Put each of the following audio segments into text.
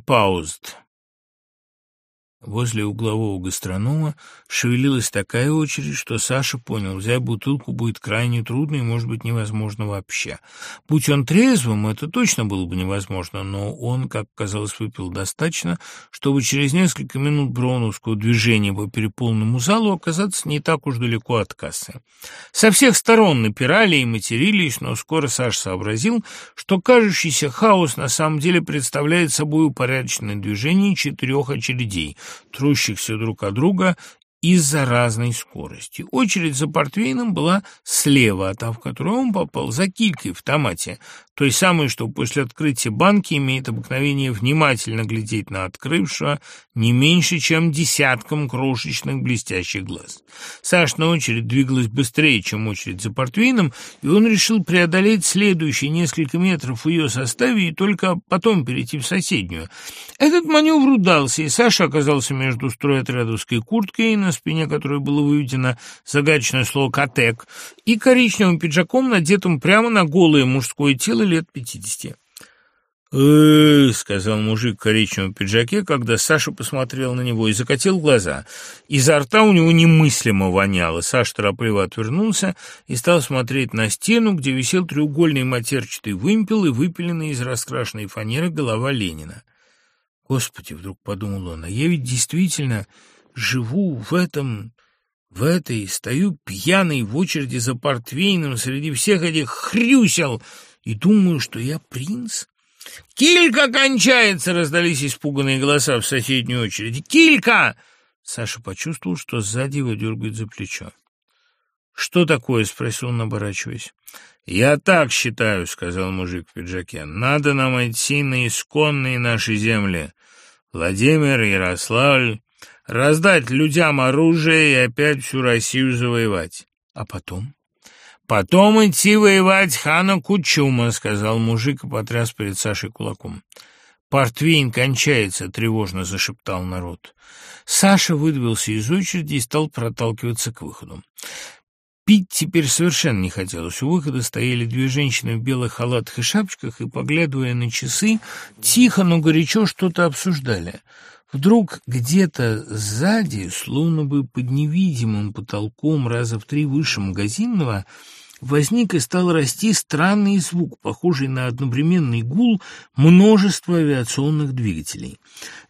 Paused. Возле углового гастронома шевелилась такая очередь, что Саша понял, взять бутылку будет крайне трудно и, может быть, невозможно вообще. Будь он трезвым, это точно было бы невозможно, но он, как казалось, выпил достаточно, чтобы через несколько минут броуновского движения по переполненному залу оказаться не так уж далеко от кассы. Со всех сторон напирали и матерились, но скоро Саша сообразил, что кажущийся хаос на самом деле представляет собой упорядоченное движение четырех очередей – трущихся друг от друга из-за разной скорости. Очередь за портвейном была слева, а та, в которую он попал, за килькой в томате, той самой, что после открытия банки имеет обыкновение внимательно глядеть на открывшего не меньше, чем десятком крошечных блестящих глаз. Сашна очередь двигалась быстрее, чем очередь за портвейном, и он решил преодолеть следующие несколько метров в ее составе и только потом перейти в соседнюю. Этот маневр удался, и Саша оказался между стройотрядовской курткой, на спине которой было выведено загадочное слово «катек», и коричневым пиджаком, надетым прямо на голое мужское тело лет пятидесяти. «Эй!» — сказал мужик в коричневом пиджаке, когда Саша посмотрел на него и закатил глаза. Изо рта у него немыслимо воняло. Саша торопливо отвернулся и стал смотреть на стену, где висел треугольный матерчатый вымпел и выпиленный из раскрашенной фанеры голова Ленина. «Господи!» — вдруг подумал он, — «а я ведь действительно живу в этом в этой стою пьяный в очереди за портвейном среди всех этих хрюсел и думаю, что я принц. «Килька кончается!» — раздались испуганные голоса в соседней очереди. «Килька!» Саша почувствовал, что сзади его дергают за плечо. «Что такое?» — спросил он, оборачиваясь. «Я так считаю», — сказал мужик в пиджаке. «Надо нам идти на исконные наши земли. Владимир, Ярославль, раздать людям оружие и опять всю Россию завоевать. А потом? Потом идти воевать хана Кучума, сказал мужик и потряс перед Сашей кулаком. «Портвейн кончается», — тревожно зашептал народ. Саша выдвинулся из очереди и стал проталкиваться к выходу. Пить теперь совершенно не хотелось. У выхода стояли две женщины в белых халатах и шапочках и, поглядывая на часы, тихо, но горячо что-то обсуждали. Вдруг где-то сзади, словно бы под невидимым потолком раза в три выше магазинного, возник и стал расти странный звук, похожий на одновременный гул множества авиационных двигателей.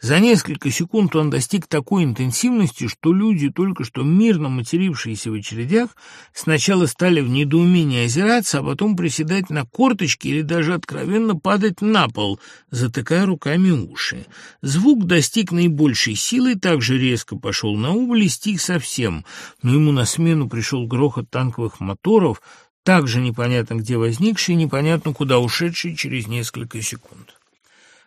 За несколько секунд он достиг такой интенсивности, что люди, только что мирно матерившиеся в очередях, сначала стали в недоумении озираться, а потом приседать на корточки или даже откровенно падать на пол, затыкая руками уши. Звук достиг наибольшей силы, также резко пошел на убыль и стих совсем, но ему на смену пришел грохот танковых моторов, также непонятно где возникший непонятно куда ушедший через несколько секунд.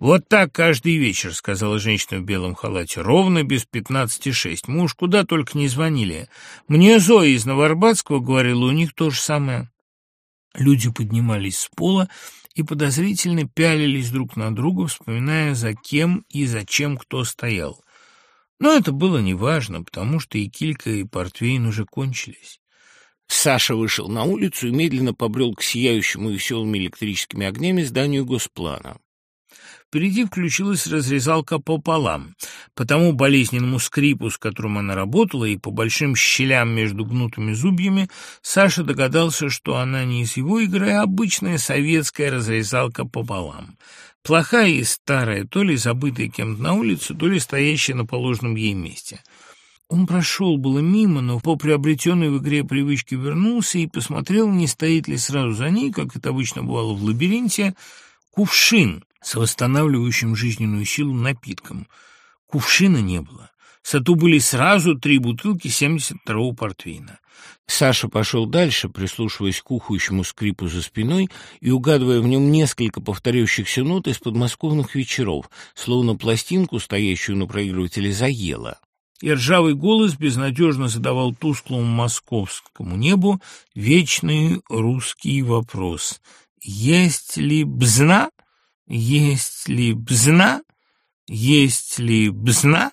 «Вот так каждый вечер», — сказала женщина в белом халате, — «ровно без пятнадцати шесть. Мы уж куда только не звонили. Мне Зоя из Новоарбатского говорила, у них то же самое». Люди поднимались с пола и подозрительно пялились друг на друга, вспоминая, за кем и зачем кто стоял. Но это было неважно, потому что и килька, и портвейн уже кончились. Саша вышел на улицу и медленно побрел к сияющему веселыми электрическими огнями зданию Госплана. Впереди включилась разрезалка пополам. По тому болезненному скрипу, с которым она работала, и по большим щелям между гнутыми зубьями, Саша догадался, что она не из его игры, а обычная советская разрезалка пополам. Плохая и старая, то ли забытая кем-то на улице, то ли стоящая на положенном ей месте — он прошел было мимо, но по приобретенной в игре привычке вернулся и посмотрел, не стоит ли сразу за ней, как это обычно бывало в лабиринте, кувшин с восстанавливающим жизненную силу напитком. Кувшина не было. В саду были сразу три бутылки 72-го портвейна. Саша пошел дальше, прислушиваясь к ухающему скрипу за спиной и угадывая в нем несколько повторяющихся нот из подмосковных вечеров, словно пластинку, стоящую на проигрывателе, заело и ржавый голос безнадежно задавал тусклому московскому небу вечный русский вопрос. «Есть ли бзна? Есть ли бзна? Есть ли бзна?»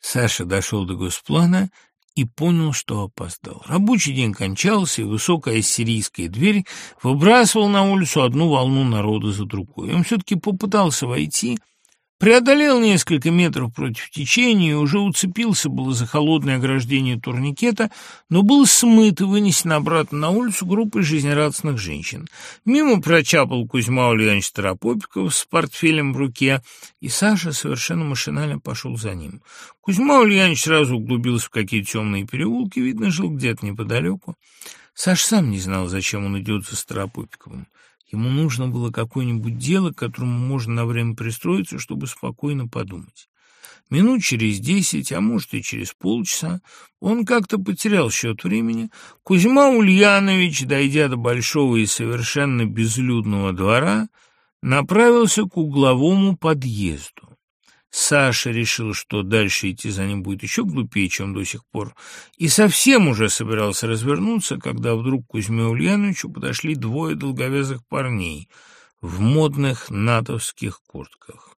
Саша дошел до госплана и понял, что опоздал. Рабочий день кончался, и высокая сирийская дверь выбрасывала на улицу одну волну народа за другой. Он все-таки попытался войти — Преодолел несколько метров против течения и уже уцепился было за холодное ограждение турникета, но был смыт и вынесен обратно на улицу группой жизнерадостных женщин. Мимо прочапал Кузьма Ульянович Старопопиков с портфелем в руке, и Саша совершенно машинально пошел за ним. Кузьма Ульянович сразу углубился в какие-то темные переулки, видно, жил где-то неподалеку. Саша сам не знал, зачем он идет за Старопопиковым. Ему нужно было какое-нибудь дело, к которому можно на время пристроиться, чтобы спокойно подумать. Минут через десять, а может и через полчаса, он как-то потерял счет времени. Кузьма Ульянович, дойдя до большого и совершенно безлюдного двора, направился к угловому подъезду. Саша решил, что дальше идти за ним будет еще глупее, чем до сих пор, и совсем уже собирался развернуться, когда вдруг к Кузьме Ульяновичу подошли двое долговязых парней в модных натовских куртках.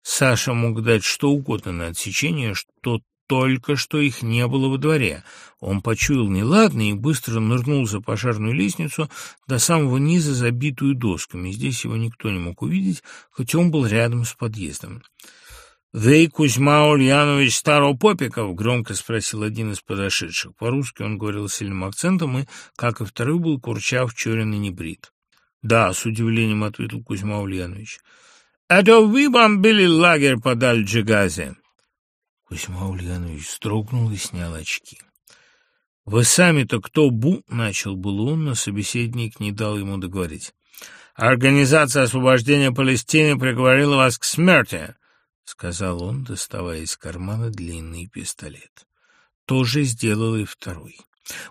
Саша мог дать что угодно на отсечение, что только что их не было во дворе. Он почуял неладное и быстро нырнул за пожарную лестницу до самого низа, забитую досками. Здесь его никто не мог увидеть, хоть он был рядом с подъездом. «Вы Кузьма Ульянович Старопопиков?» — громко спросил один из подошедших. По-русски он говорил с сильным акцентом и, как и второй, был курчав, черен и небрит. «Да», — с удивлением ответил Кузьма Ульянович. «Это вы бомбили лагерь под Аль-Джигазе?» Кузьма Ульянович строгнул и снял очки. «Вы сами-то кто бу?» — начал был он, но собеседник не дал ему договорить. «Организация освобождения Палестины приговорила вас к смерти», — сказал он, доставая из кармана длинный пистолет. То же сделал и второй.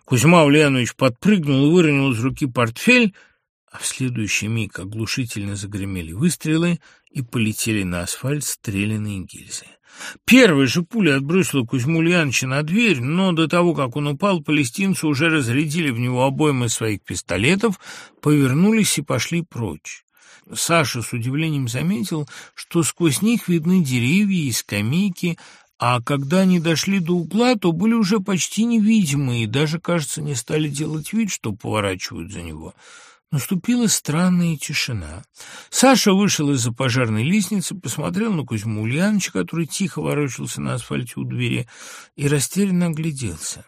Кузьма Ульянович подпрыгнул и выронил из руки портфель, а в следующий миг оглушительно загремели выстрелы и полетели на асфальт стрелянные гильзы. Первая же пуля отбросила Кузьму Ульяновича на дверь, но до того, как он упал, палестинцы уже разрядили в него обоймы своих пистолетов, повернулись и пошли прочь. Саша с удивлением заметил, что сквозь них видны деревья и скамейки, а когда они дошли до угла, то были уже почти невидимы и даже, кажется, не стали делать вид, что поворачивают за него. Наступила странная тишина. Саша вышел из-за пожарной лестницы, посмотрел на Кузьму Ульяновича, который тихо ворочался на асфальте у двери, и растерянно огляделся.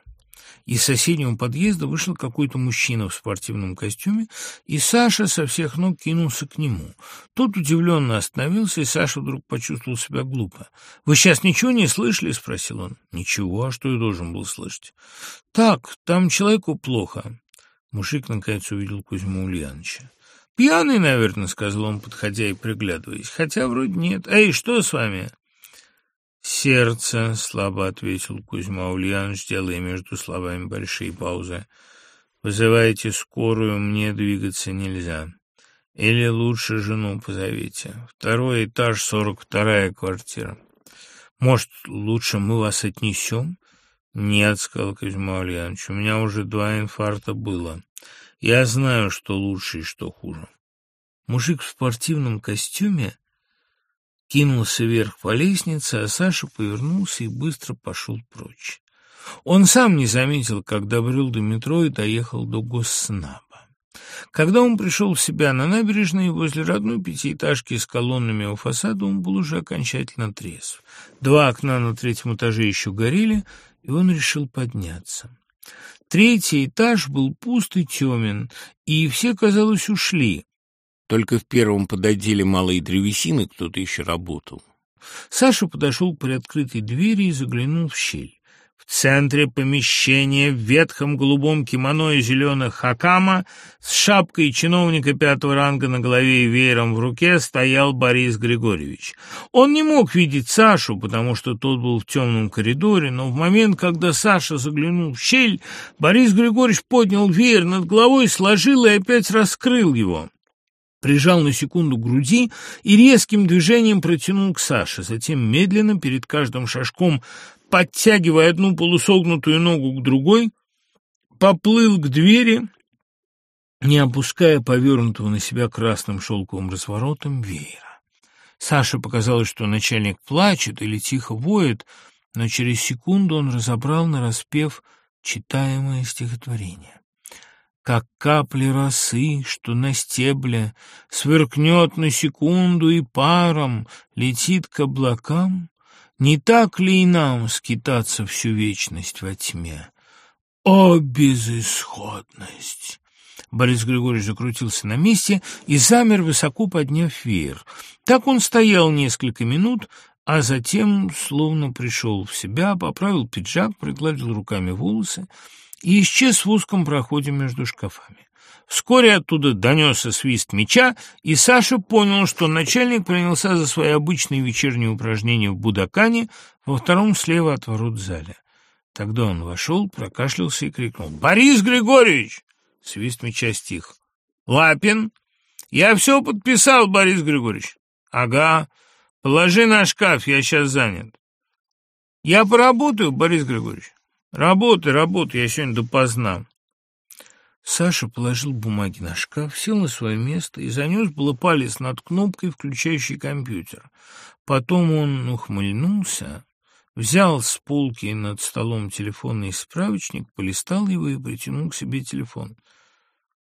Из соседнего подъезда вышел какой-то мужчина в спортивном костюме, и Саша со всех ног кинулся к нему. Тот удивленно остановился, и Саша вдруг почувствовал себя глупо. «Вы сейчас ничего не слышали?» — спросил он. «Ничего, а что я должен был слышать?» «Так, там человеку плохо». Мужик наконец увидел Кузьму Ульяновича. «Пьяный, наверное», — сказал он, подходя и приглядываясь. «Хотя вроде нет. Эй, что с вами?» «Сердце», — слабо ответил Кузьма Ульянович, делая между словами большие паузы. «Вызывайте скорую, мне двигаться нельзя. Или лучше жену позовите. Второй этаж, сорок вторая квартира. Может, лучше мы вас отнесем?» «Нет», — сказал Кузьма Ульянович, — «у меня уже два инфаркта было. Я знаю, что лучше и что хуже». Мужик в спортивном костюме кинулся вверх по лестнице, а Саша повернулся и быстро пошел прочь. Он сам не заметил, как добрел до метро и доехал до Госснаба. Когда он пришел в себя на набережной возле родной пятиэтажки с колоннами у фасада, он был уже окончательно трезв. Два окна на третьем этаже еще горели, и он решил подняться. Третий этаж был пуст и темен, и все, казалось, ушли. Только в первом под отделе малой древесины кто-то еще работал. Саша подошел к приоткрытой двери и заглянул в щель. В центре помещения в ветхом голубом кимоно и зеленых хакама с шапкой чиновника пятого ранга на голове и веером в руке стоял Борис Григорьевич. Он не мог видеть Сашу, потому что тот был в темном коридоре, но в момент, когда Саша заглянул в щель, Борис Григорьевич поднял веер над головой, сложил и опять раскрыл его прижал на секунду к груди и резким движением протянул к Саше, затем медленно, перед каждым шажком, подтягивая одну полусогнутую ногу к другой, поплыл к двери, не опуская повернутого на себя красным шелковым разворотом веера. Саше показалось, что начальник плачет или тихо воет, но через секунду он разобрал нараспев читаемое стихотворение как капли росы, что на стебле сверкнет на секунду и паром летит к облакам, не так ли и нам скитаться всю вечность во тьме? О, безысходность! Борис Григорьевич закрутился на месте и замер, высоко подняв веер. Так он стоял несколько минут, а затем, словно пришел в себя, поправил пиджак, пригладил руками волосы, и исчез в узком проходе между шкафами. Вскоре оттуда донесся свист меча, и Саша понял, что начальник принялся за свои обычные вечерние упражнения в Будакане во втором слева от ворот зале. Тогда он вошел, прокашлялся и крикнул «Борис Григорьевич!» Свист меча стих. «Лапин, я все подписал, Борис Григорьевич». «Ага, положи на шкаф, я сейчас занят». «Я поработаю, Борис Григорьевич». Работай, работай, я сегодня допоздна. Саша положил бумаги на шкаф, сел на свое место и занес было палец над кнопкой, включающей компьютер. Потом он ухмыльнулся, взял с полки над столом телефонный справочник, полистал его и притянул к себе телефон.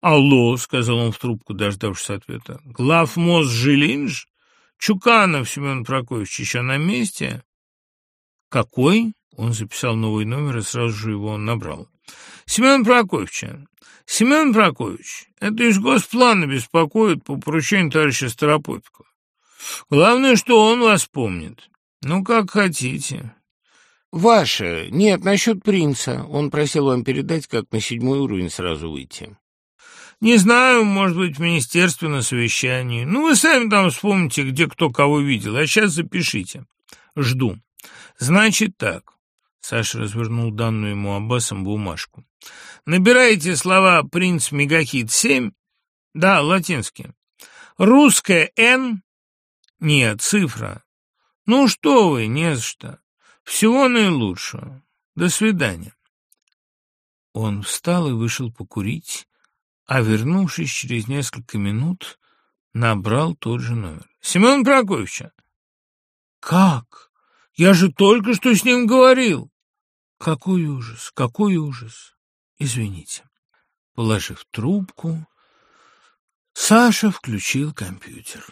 «Алло», — сказал он в трубку, дождавшись ответа, — «главмоз Жилинж? Чуканов Семен Прокофьевич еще на месте?» «Какой?» Он записал новый номер и сразу же его набрал. «Семен Прокофьевич, Семен Прокофьевич, это из госплана беспокоит по поручению товарища Старопопикова. Главное, что он вас помнит. Ну, как хотите». «Ваше. Нет, насчет принца. Он просил вам передать, как на седьмой уровень сразу выйти». «Не знаю, может быть, в министерстве на совещании. Ну, вы сами там вспомните, где кто кого видел, а сейчас запишите. Жду. Значит так. Саша развернул данную ему Аббасом бумажку. «Набирайте слова «принц Мегахит-7». Да, латинские. Русская «Н». Нет, цифра. Ну что вы, не за что. Всего наилучшего. До свидания. Он встал и вышел покурить, а, вернувшись через несколько минут, набрал тот же номер. «Семен Прокофьевича!» «Как? Я же только что с ним говорил!» Какой ужас, какой ужас! Извините. Положив трубку, Саша включил компьютер.